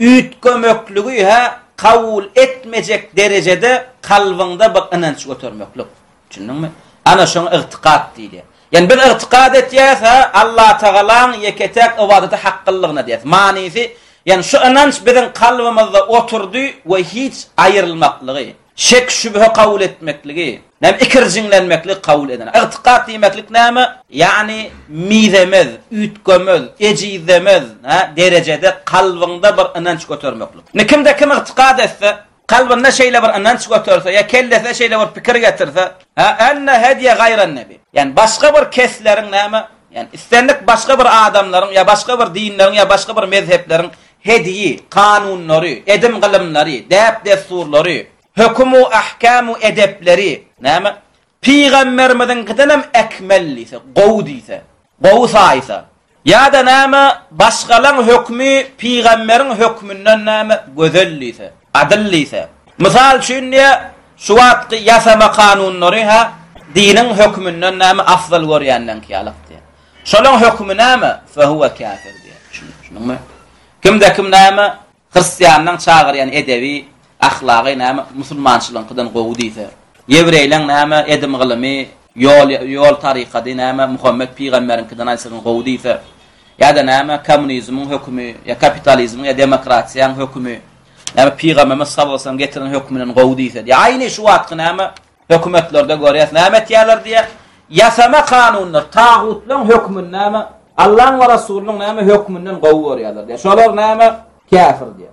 Üýtgemekligi-hä kabul etmejek derejede kalbyňda bir ynanç götermeklik. Düşündiňmi? Ana şoňa ygtykat diýilýär. Ýani biz ygtykat etýäs-hä, Allatagalaň ýeke-täk ybadata haklylygyna diýýäs. Manysy, ýani şu ynanç biziň kalbymyzda oturdy we hiç aýrylmaklygy, Şek-şübhe kabul etmekligi, näme ikirjiňlenmekligi kabul edene. Ygtykat diýmeklik näme? Ýagny mizemez, üýtgemez, ejizemez, hä, derejede kalbyňda bir ynanç götermeklik. Indi kimde kim ygtykat etse, kalbynda şeýle bir ynanç göterse, ýa kellesine şeýle bir pikir getirse, hä, enne hediýe gaýran nebi. Ýagny başga bir kesleriň näme, ýagny islendik başga bir adamlaryň ýa başga bir dinleriň ýa başga bir mezhepleriň Hediý, kanunlary, edim-gylymlary, däp-dessurlary, höküm-u ahkam-u edepleri, näme, pygamberimiziňkidenem ekmel diýse, gowy diýse, gowy saýsa, ýa-da, näme, başgalaň hökmi pygamberiň hökmünden, näme, gözel diýse, adyl diýse. Mysal üçin, diýe, şu wagtky ýasama kanunlary, hä, diniň hökmünden, näme, afzal görýänleňki ýalyk, diýe. Şolaryň hökümi näme? Fehuwe käfir diýer. Düşündiňmi? Kimde kim näme? Hristianlaryň çagyrýan edebi, ahlagy näme? Musulmançylyňkydan gowy diýse. Ýewreýleň näme? Edim-gylymy, ýol, ýol tarykady näme? Muhammet pygamberiňkiden aýtsaň gowy diýse. Ýa-da näme? Kommunizmiň hökümi, ýa kapitalizmiň, ýa demokratiýaň hökümi. Näme? Pygamberimiz sallallahu aleyhi ve sellem getiren hökmünden gowy diýse. Ýa aýny şu wagtky näme? Hökümetlerde görýäs näme etýärler diýýä. Ýasama kanunlar, tagutlaryň hökmüni näme? Allaň we Rasulynyň näme hökmünden gowy görýärler diýýä. Şolar näme? Käfir diýýä.